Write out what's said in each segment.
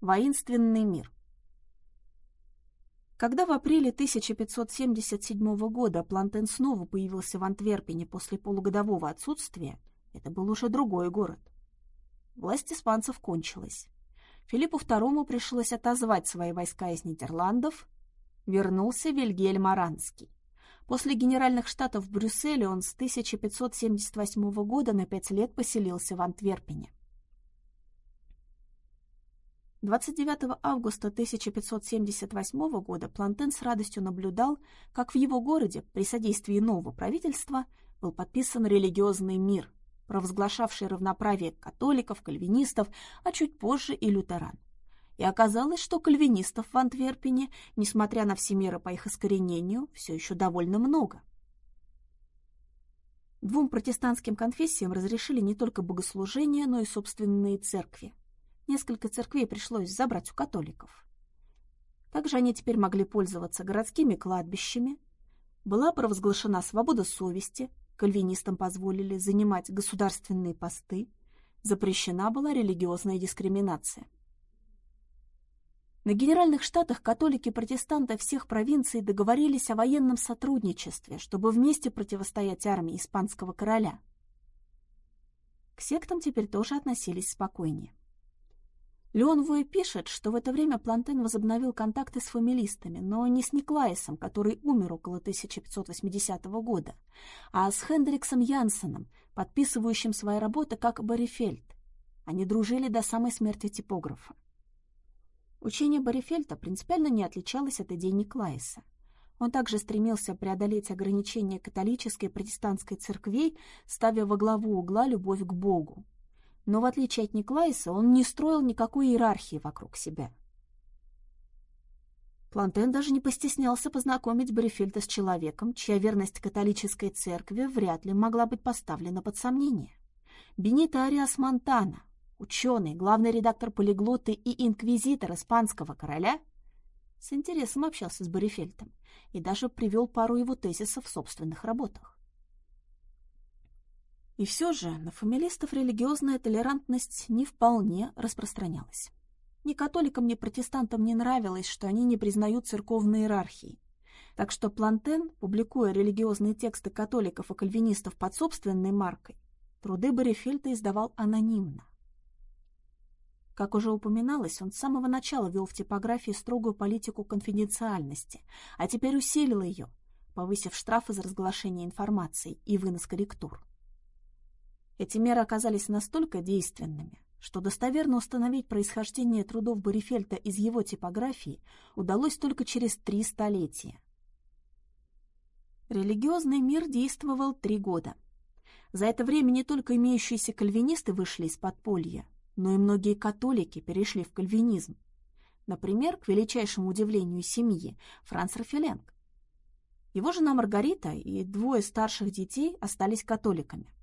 Воинственный мир. Когда в апреле 1577 года Плантен снова появился в Антверпене после полугодового отсутствия, это был уже другой город. Власть испанцев кончилась. Филиппу II пришлось отозвать свои войска из Нидерландов. Вернулся Вильгельм Аранский. После генеральных штатов в Брюсселе он с 1578 года на пять лет поселился в Антверпене. 29 августа 1578 года Плантен с радостью наблюдал, как в его городе при содействии нового правительства был подписан религиозный мир, провозглашавший равноправие католиков, кальвинистов, а чуть позже и лютеран. И оказалось, что кальвинистов в Антверпене, несмотря на все меры по их искоренению, все еще довольно много. Двум протестантским конфессиям разрешили не только богослужения, но и собственные церкви. Несколько церквей пришлось забрать у католиков. Также они теперь могли пользоваться городскими кладбищами. Была провозглашена свобода совести, кальвинистам позволили занимать государственные посты, запрещена была религиозная дискриминация. На Генеральных Штатах католики-протестанты всех провинций договорились о военном сотрудничестве, чтобы вместе противостоять армии испанского короля. К сектам теперь тоже относились спокойнее. Леон Вуэ пишет, что в это время Плантен возобновил контакты с фамилистами, но не с Никлайсом, который умер около 1580 года, а с Хендриксом Янсеном, подписывающим свои работы как Барифельд. Они дружили до самой смерти типографа. Учение Барифельта принципиально не отличалось от идей Никлайса. Он также стремился преодолеть ограничения католической и протестантской церквей, ставя во главу угла любовь к Богу, но в отличие от Никлайса он не строил никакой иерархии вокруг себя. Плантен даже не постеснялся познакомить Брефельта с человеком, чья верность католической церкви вряд ли могла быть поставлена под сомнение. Бенито Ариас Монтана, ученый, главный редактор полиглоты и инквизитор испанского короля, с интересом общался с Борифельтом и даже привел пару его тезисов в собственных работах. И все же на фамилистов религиозная толерантность не вполне распространялась. Ни католикам, ни протестантам не нравилось, что они не признают церковной иерархии. Так что Плантен, публикуя религиозные тексты католиков и кальвинистов под собственной маркой, труды Барифельта издавал анонимно. Как уже упоминалось, он с самого начала вел в типографии строгую политику конфиденциальности, а теперь усилил ее, повысив штрафы за разглашение информации и вынос корректур. Эти меры оказались настолько действенными, что достоверно установить происхождение трудов Борифельта из его типографии удалось только через три столетия. Религиозный мир действовал три года. За это время не только имеющиеся кальвинисты вышли из подполья, но и многие католики перешли в кальвинизм. Например, к величайшему удивлению семьи, Франц Рафеленг. Его жена Маргарита и двое старших детей остались католиками.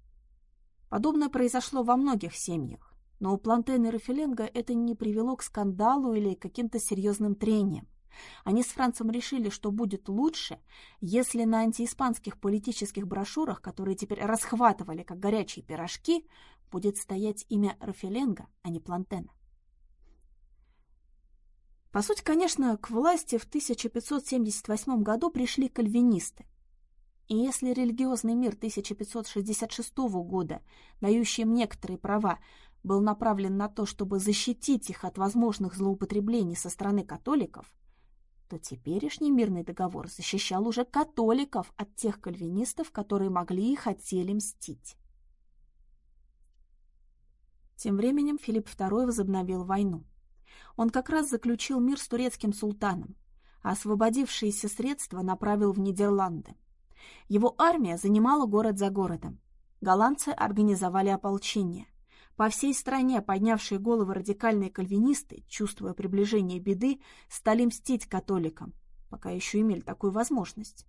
Подобное произошло во многих семьях, но у Плантена и Рафеленга это не привело к скандалу или каким-то серьезным трениям. Они с Францем решили, что будет лучше, если на антииспанских политических брошюрах, которые теперь расхватывали как горячие пирожки, будет стоять имя Рафеленга, а не Плантена. По сути, конечно, к власти в 1578 году пришли кальвинисты, и если религиозный мир 1566 года, дающий им некоторые права, был направлен на то, чтобы защитить их от возможных злоупотреблений со стороны католиков, то теперешний мирный договор защищал уже католиков от тех кальвинистов, которые могли и хотели мстить. Тем временем Филипп II возобновил войну. Он как раз заключил мир с турецким султаном, а освободившиеся средства направил в Нидерланды. Его армия занимала город за городом. Голландцы организовали ополчение. По всей стране поднявшие головы радикальные кальвинисты, чувствуя приближение беды, стали мстить католикам, пока еще имели такую возможность.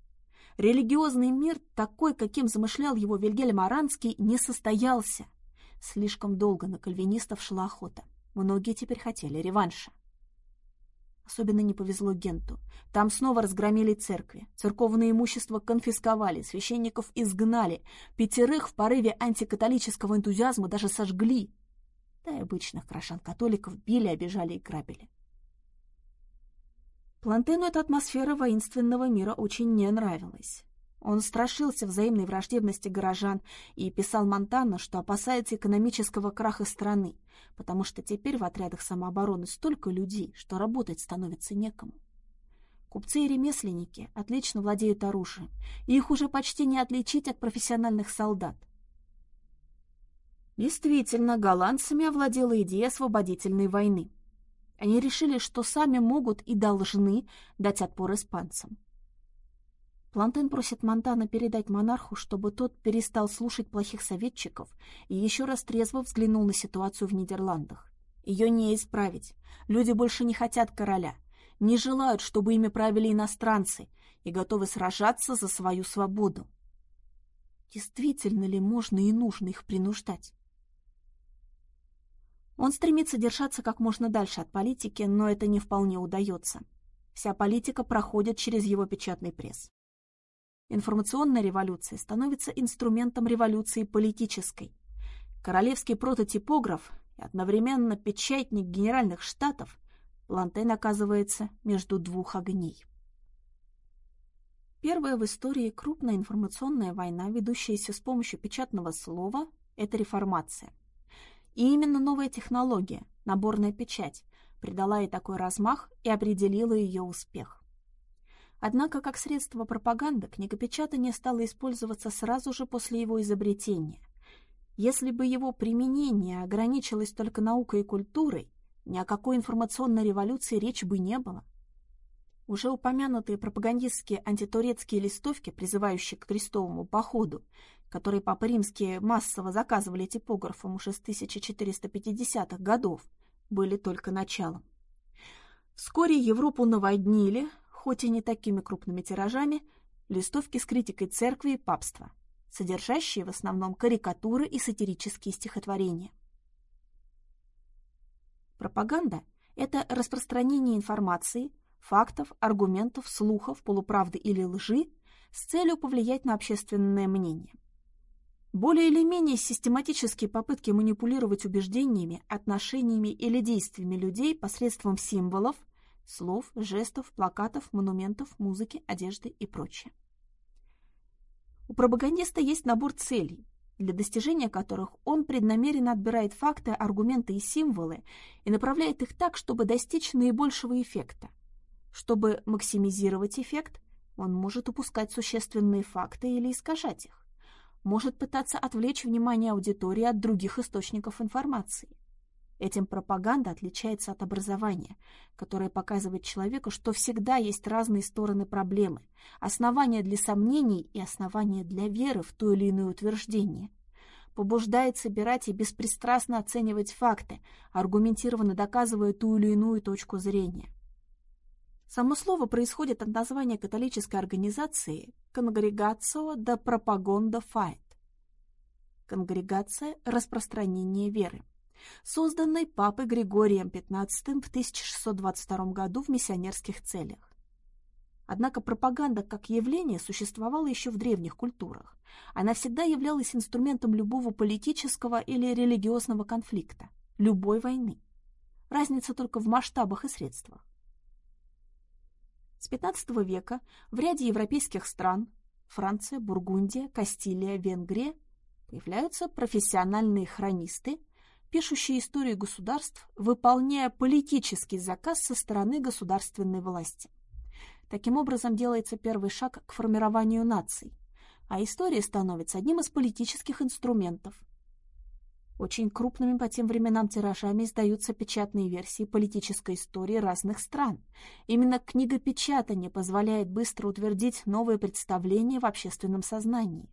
Религиозный мир, такой, каким замышлял его Вильгельм Аранский, не состоялся. Слишком долго на кальвинистов шла охота. Многие теперь хотели реванша. Особенно не повезло Генту. Там снова разгромили церкви. Церковное имущество конфисковали, священников изгнали. Пятерых в порыве антикатолического энтузиазма даже сожгли. да и обычных крашан-католиков били, обижали и грабили. Плантену эта атмосфера воинственного мира очень не нравилась. Он страшился взаимной враждебности горожан и писал Монтана, что опасается экономического краха страны, потому что теперь в отрядах самообороны столько людей, что работать становится некому. Купцы и ремесленники отлично владеют оружием, и их уже почти не отличить от профессиональных солдат. Действительно, голландцами овладела идея освободительной войны. Они решили, что сами могут и должны дать отпор испанцам. Плантен просит Монтана передать монарху, чтобы тот перестал слушать плохих советчиков и еще раз трезво взглянул на ситуацию в Нидерландах. Ее не исправить. Люди больше не хотят короля, не желают, чтобы ими правили иностранцы и готовы сражаться за свою свободу. Действительно ли можно и нужно их принуждать? Он стремится держаться как можно дальше от политики, но это не вполне удается. Вся политика проходит через его печатный пресс. Информационная революция становится инструментом революции политической. Королевский прототипограф и одновременно печатник генеральных штатов Лантен оказывается между двух огней. Первая в истории крупная информационная война, ведущаяся с помощью печатного слова, это реформация – и именно новая технология, наборная печать, придала ей такой размах и определила ее успех. Однако как средство пропаганды книгопечатание стало использоваться сразу же после его изобретения. Если бы его применение ограничилось только наукой и культурой, ни о какой информационной революции речи бы не было. Уже упомянутые пропагандистские антитурецкие листовки, призывающие к крестовому походу, которые Папа Римские массово заказывали типографам уже с 1450-х годов, были только началом. Вскоре Европу наводнили, хоть и не такими крупными тиражами, листовки с критикой церкви и папства, содержащие в основном карикатуры и сатирические стихотворения. Пропаганда – это распространение информации, фактов, аргументов, слухов, полуправды или лжи с целью повлиять на общественное мнение. Более или менее систематические попытки манипулировать убеждениями, отношениями или действиями людей посредством символов, слов, жестов, плакатов, монументов, музыки, одежды и прочее. У пропагандиста есть набор целей, для достижения которых он преднамеренно отбирает факты, аргументы и символы и направляет их так, чтобы достичь наибольшего эффекта. Чтобы максимизировать эффект, он может упускать существенные факты или искажать их может пытаться отвлечь внимание аудитории от других источников информации. Этим пропаганда отличается от образования, которое показывает человеку, что всегда есть разные стороны проблемы, основания для сомнений и основания для веры в то или иное утверждение. Побуждает собирать и беспристрастно оценивать факты, аргументированно доказывая ту или иную точку зрения. Само слово происходит от названия католической организации «Конгрегацио да Пропагонда Файт» – «Конгрегация распространения веры», созданной папой Григорием XV в 1622 году в миссионерских целях. Однако пропаганда как явление существовала еще в древних культурах. Она всегда являлась инструментом любого политического или религиозного конфликта, любой войны. Разница только в масштабах и средствах. С XV века в ряде европейских стран Франция, Бургундия, Кастилия, Венгрия появляются профессиональные хронисты, пишущие историю государств, выполняя политический заказ со стороны государственной власти. Таким образом делается первый шаг к формированию наций, а история становится одним из политических инструментов, очень крупными по тем временам тиражами издаются печатные версии политической истории разных стран. Именно книгопечатание позволяет быстро утвердить новые представления в общественном сознании.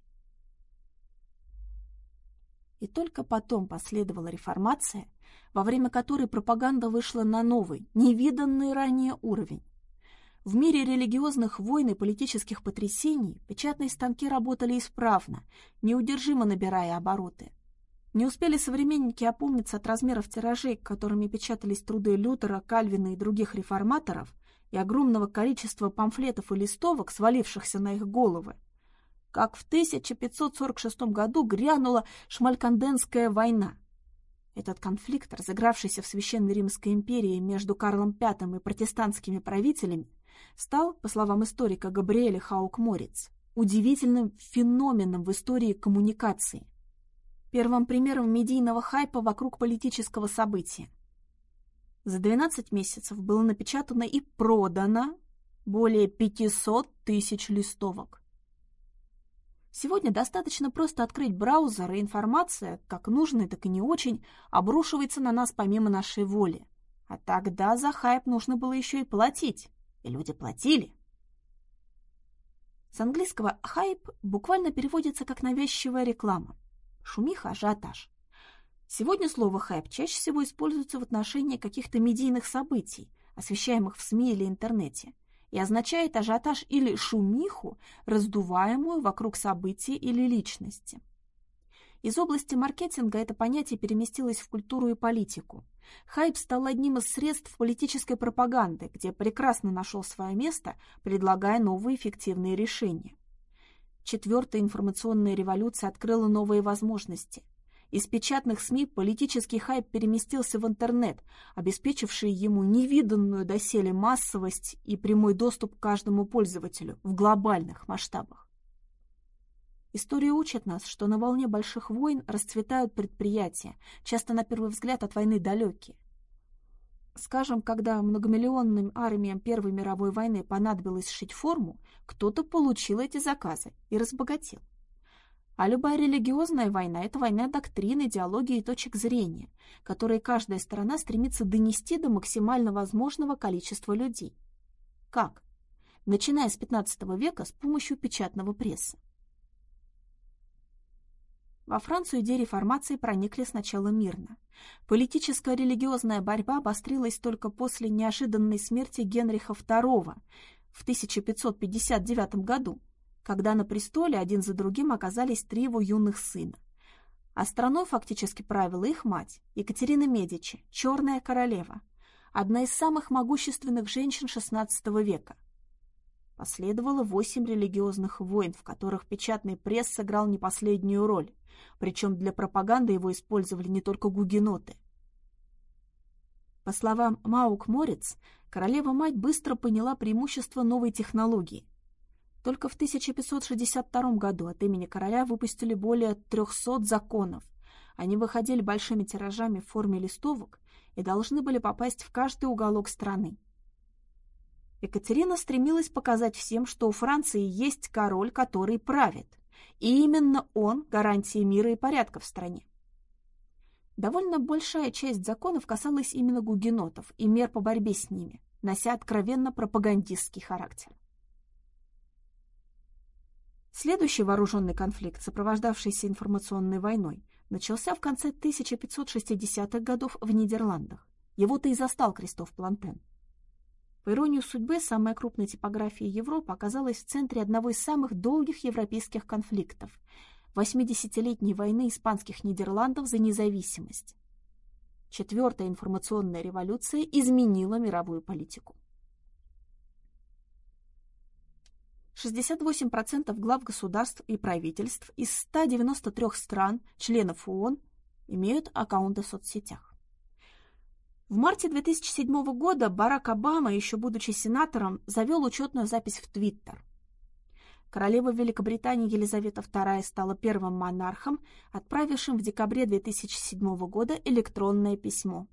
И только потом последовала реформация, во время которой пропаганда вышла на новый, невиданный ранее уровень. В мире религиозных войн и политических потрясений печатные станки работали исправно, неудержимо набирая обороты. Не успели современники опомниться от размеров тиражей, которыми печатались труды Лютера, Кальвина и других реформаторов, и огромного количества памфлетов и листовок, свалившихся на их головы, как в 1546 году грянула Шмальканденская война. Этот конфликт, разыгравшийся в Священной Римской империи между Карлом V и протестантскими правителями, стал, по словам историка Габриэля Хаук-Морец, удивительным феноменом в истории коммуникации. Первым примером медийного хайпа вокруг политического события. За 12 месяцев было напечатано и продано более 500 тысяч листовок. Сегодня достаточно просто открыть браузер, и информация, как нужная, так и не очень, обрушивается на нас помимо нашей воли. А тогда за хайп нужно было еще и платить. И люди платили. С английского «хайп» буквально переводится как навязчивая реклама. Шумиха, ажиотаж. Сегодня слово «хайп» чаще всего используется в отношении каких-то медийных событий, освещаемых в СМИ или интернете – и означает ажиотаж или шумиху, раздуваемую вокруг события или личности. Из области маркетинга это понятие переместилось в культуру и политику. Хайп стал одним из средств политической пропаганды, где прекрасно нашел свое место, предлагая новые эффективные решения. Четвертая информационная революция открыла новые возможности – из печатных СМИ политический хайп переместился в интернет, обеспечивший ему невиданную доселе массовость и прямой доступ к каждому пользователю в глобальных масштабах. История учит нас, что на волне больших войн расцветают предприятия, часто на первый взгляд от войны далекие. Скажем, когда многомиллионным армиям Первой мировой войны понадобилось сшить форму, кто-то получил эти заказы и разбогател. А любая религиозная война – это война доктрин, идеологии и точек зрения, которые каждая сторона стремится донести до максимально возможного количества людей. Как? Начиная с XV века с помощью печатного пресса. Во Францию идеи реформации проникли сначала мирно. Политическая религиозная борьба обострилась только после неожиданной смерти Генриха II в 1559 году, когда на престоле один за другим оказались три его юных сына. А страной фактически правила их мать, Екатерина Медичи, черная королева, одна из самых могущественных женщин XVI века. Последовало восемь религиозных войн, в которых печатный пресс сыграл не последнюю роль, причем для пропаганды его использовали не только гугеноты. По словам Маук Морец, королева-мать быстро поняла преимущество новой технологии – только в 1562 году от имени короля выпустили более 300 законов. Они выходили большими тиражами в форме листовок и должны были попасть в каждый уголок страны. Екатерина стремилась показать всем, что у Франции есть король, который правит, и именно он – гарантия мира и порядка в стране. Довольно большая часть законов касалась именно гугенотов и мер по борьбе с ними, нося откровенно пропагандистский характер. Следующий вооруженный конфликт, сопровождавшийся информационной войной, начался в конце 1560-х годов в Нидерландах. Его-то и застал Кристоф Плантен. По иронии судьбы, самая крупная типография Европы оказалась в центре одного из самых долгих европейских конфликтов – 80-летней войны испанских Нидерландов за независимость. Четвертая информационная революция изменила мировую политику. 68% глав государств и правительств из 193 стран, членов ООН, имеют аккаунты в соцсетях. В марте 2007 года Барак Обама, еще будучи сенатором, завел учетную запись в Твиттер. Королева Великобритании Елизавета II стала первым монархом, отправившим в декабре 2007 года электронное письмо.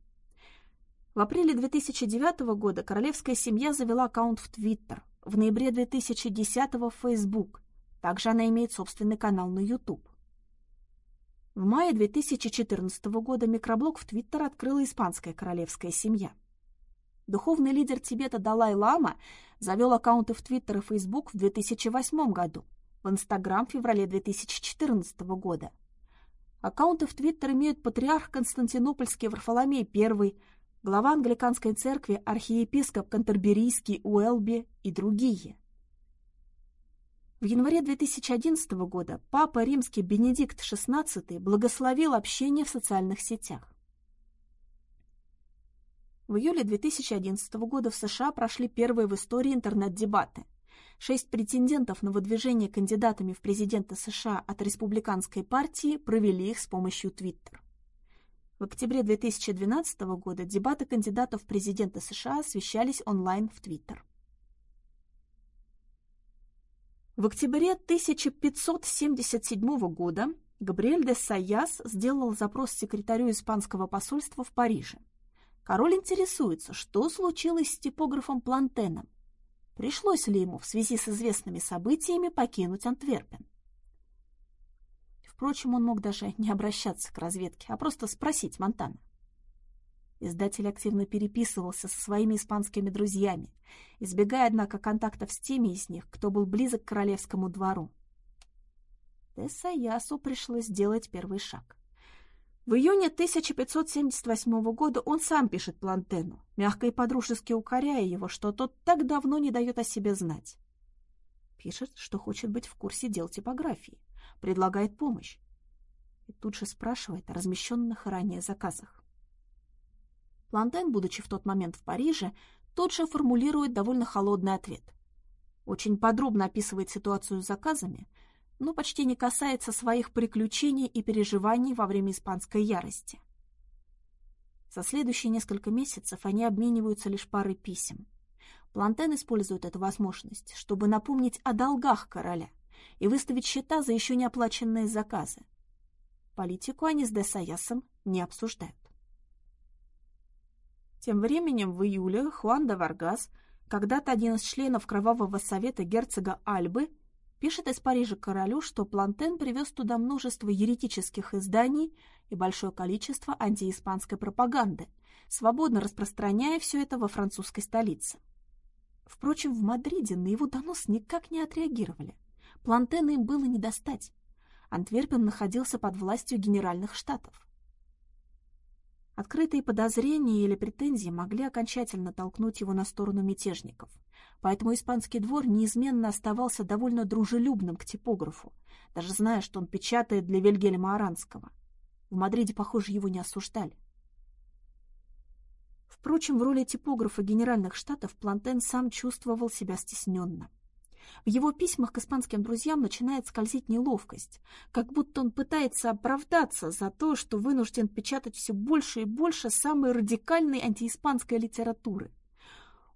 В апреле 2009 года королевская семья завела аккаунт в Твиттер, в ноябре 2010-го в Facebook. Также она имеет собственный канал на YouTube. В мае 2014 года микроблог в Твиттер открыла испанская королевская семья. Духовный лидер Тибета Далай-Лама завел аккаунты в Твиттер и Фейсбук в 2008 году, в Инстаграм в феврале 2014 года. Аккаунты в Твиттер имеют патриарх Константинопольский Варфоломей I, глава англиканской церкви, архиепископ Кантерберийский Уэлби и другие. В январе 2011 года папа римский Бенедикт XVI благословил общение в социальных сетях. В июле 2011 года в США прошли первые в истории интернет-дебаты. Шесть претендентов на выдвижение кандидатами в президенты США от республиканской партии провели их с помощью Твиттер. В октябре 2012 года дебаты кандидатов в президенты США освещались онлайн в Твиттер. В октябре 1577 года Габриэль де Сайяс сделал запрос секретарю испанского посольства в Париже. Король интересуется, что случилось с типографом Плантеном. Пришлось ли ему в связи с известными событиями покинуть Антверпен? Впрочем, он мог даже не обращаться к разведке, а просто спросить Монтана. Издатель активно переписывался со своими испанскими друзьями, избегая, однако, контактов с теми из них, кто был близок к королевскому двору. Тессаясу пришлось сделать первый шаг. В июне 1578 года он сам пишет Плантену, мягко и подружески укоряя его, что тот так давно не дает о себе знать. Пишет, что хочет быть в курсе дел типографии, предлагает помощь. И тут же спрашивает о размещенных ранее заказах. Плантен, будучи в тот момент в Париже, тут же формулирует довольно холодный ответ. Очень подробно описывает ситуацию с заказами – но почти не касается своих приключений и переживаний во время испанской ярости. За следующие несколько месяцев они обмениваются лишь парой писем. Плантен использует эту возможность, чтобы напомнить о долгах короля и выставить счета за еще не оплаченные заказы. Политику они с Десаясом не обсуждают. Тем временем в июле Хуан де Варгас, когда-то один из членов Кровавого совета герцога Альбы, пишет из Парижа королю, что Плантен привез туда множество еретических изданий и большое количество антииспанской пропаганды, свободно распространяя все это во французской столице. Впрочем, в Мадриде на его донос никак не отреагировали. Плантена им было не достать. Антверпен находился под властью генеральных штатов. Открытые подозрения или претензии могли окончательно толкнуть его на сторону мятежников – поэтому испанский двор неизменно оставался довольно дружелюбным к типографу, даже зная, что он печатает для Вильгельма Аранского. В Мадриде, похоже, его не осуждали. Впрочем, в роли типографа Генеральных Штатов Плантен сам чувствовал себя стесненно. В его письмах к испанским друзьям начинает скользить неловкость, как будто он пытается оправдаться за то, что вынужден печатать все больше и больше самой радикальной антииспанской литературы –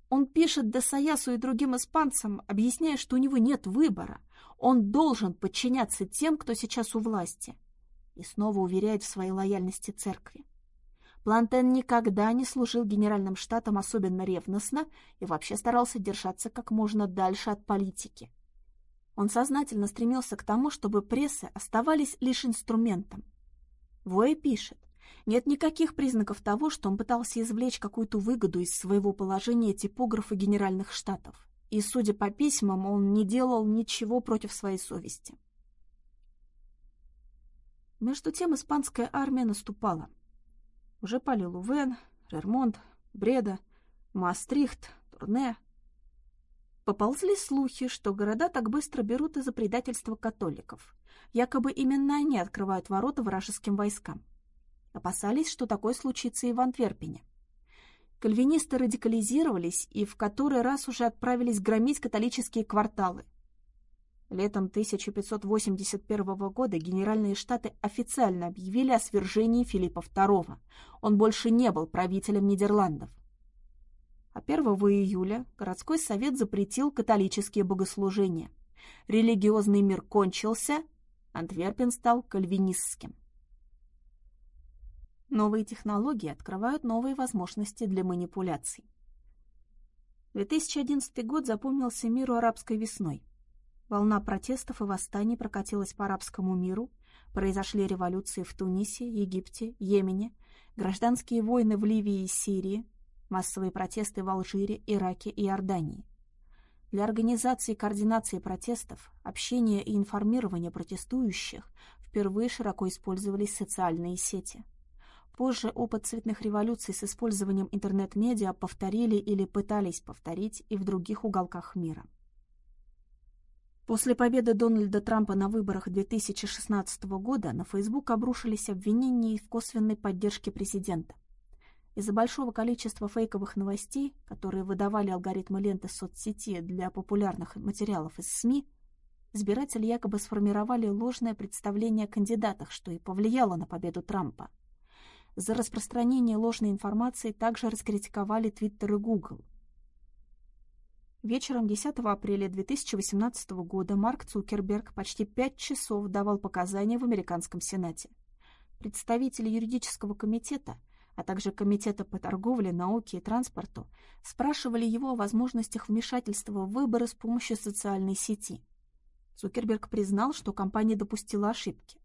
он пишет Десаясу и другим испанцам, объясняя, что у него нет выбора. Он должен подчиняться тем, кто сейчас у власти. И снова уверяет в своей лояльности церкви. Плантен никогда не служил генеральным штатом особенно ревностно и вообще старался держаться как можно дальше от политики. Он сознательно стремился к тому, чтобы прессы оставались лишь инструментом. Воя пишет, нет никаких признаков того, что он пытался извлечь какую-то выгоду из своего положения типографа Генеральных Штатов. И, судя по письмам, он не делал ничего против своей совести. Между тем испанская армия наступала. Уже пали Лувен, Рермонт, Бреда, Маастрихт, Турне. Поползли слухи, что города так быстро берут из-за предательства католиков. Якобы именно они открывают ворота вражеским войскам. Опасались, что такое случится и в Антверпене. Кальвинисты радикализировались и в который раз уже отправились громить католические кварталы. Летом 1581 года Генеральные Штаты официально объявили о свержении Филиппа II. Он больше не был правителем Нидерландов. А 1 июля городской совет запретил католические богослужения. Религиозный мир кончился, Антверпен стал кальвинистским. Новые технологии открывают новые возможности для манипуляций. 2011 год запомнился миру арабской весной. Волна протестов и восстаний прокатилась по арабскому миру, произошли революции в Тунисе, Египте, Йемене, гражданские войны в Ливии и Сирии, массовые протесты в Алжире, Ираке и Иордании. Для организации и координации протестов, общения и информирования протестующих впервые широко использовались социальные сети – Позже опыт цветных революций с использованием интернет-медиа повторили или пытались повторить и в других уголках мира. После победы Дональда Трампа на выборах 2016 года на Facebook обрушились обвинения в косвенной поддержке президента. Из-за большого количества фейковых новостей, которые выдавали алгоритмы ленты соцсети для популярных материалов из СМИ, избиратели якобы сформировали ложное представление о кандидатах, что и повлияло на победу Трампа. За распространение ложной информации также раскритиковали Twitter и Google. Вечером 10 апреля 2018 года Марк Цукерберг почти пять часов давал показания в американском Сенате. Представители юридического комитета, а также Комитета по торговле, науке и транспорту спрашивали его о возможностях вмешательства в выборы с помощью социальной сети. Цукерберг признал, что компания допустила ошибки,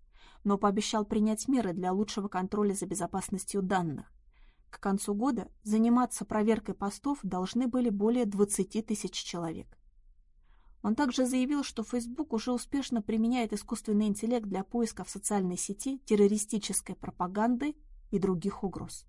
но пообещал принять меры для лучшего контроля за безопасностью данных. К концу года заниматься проверкой постов должны были более 20 тысяч человек. Он также заявил, что Facebook уже успешно применяет искусственный интеллект для поиска в социальной сети террористической пропаганды и других угроз.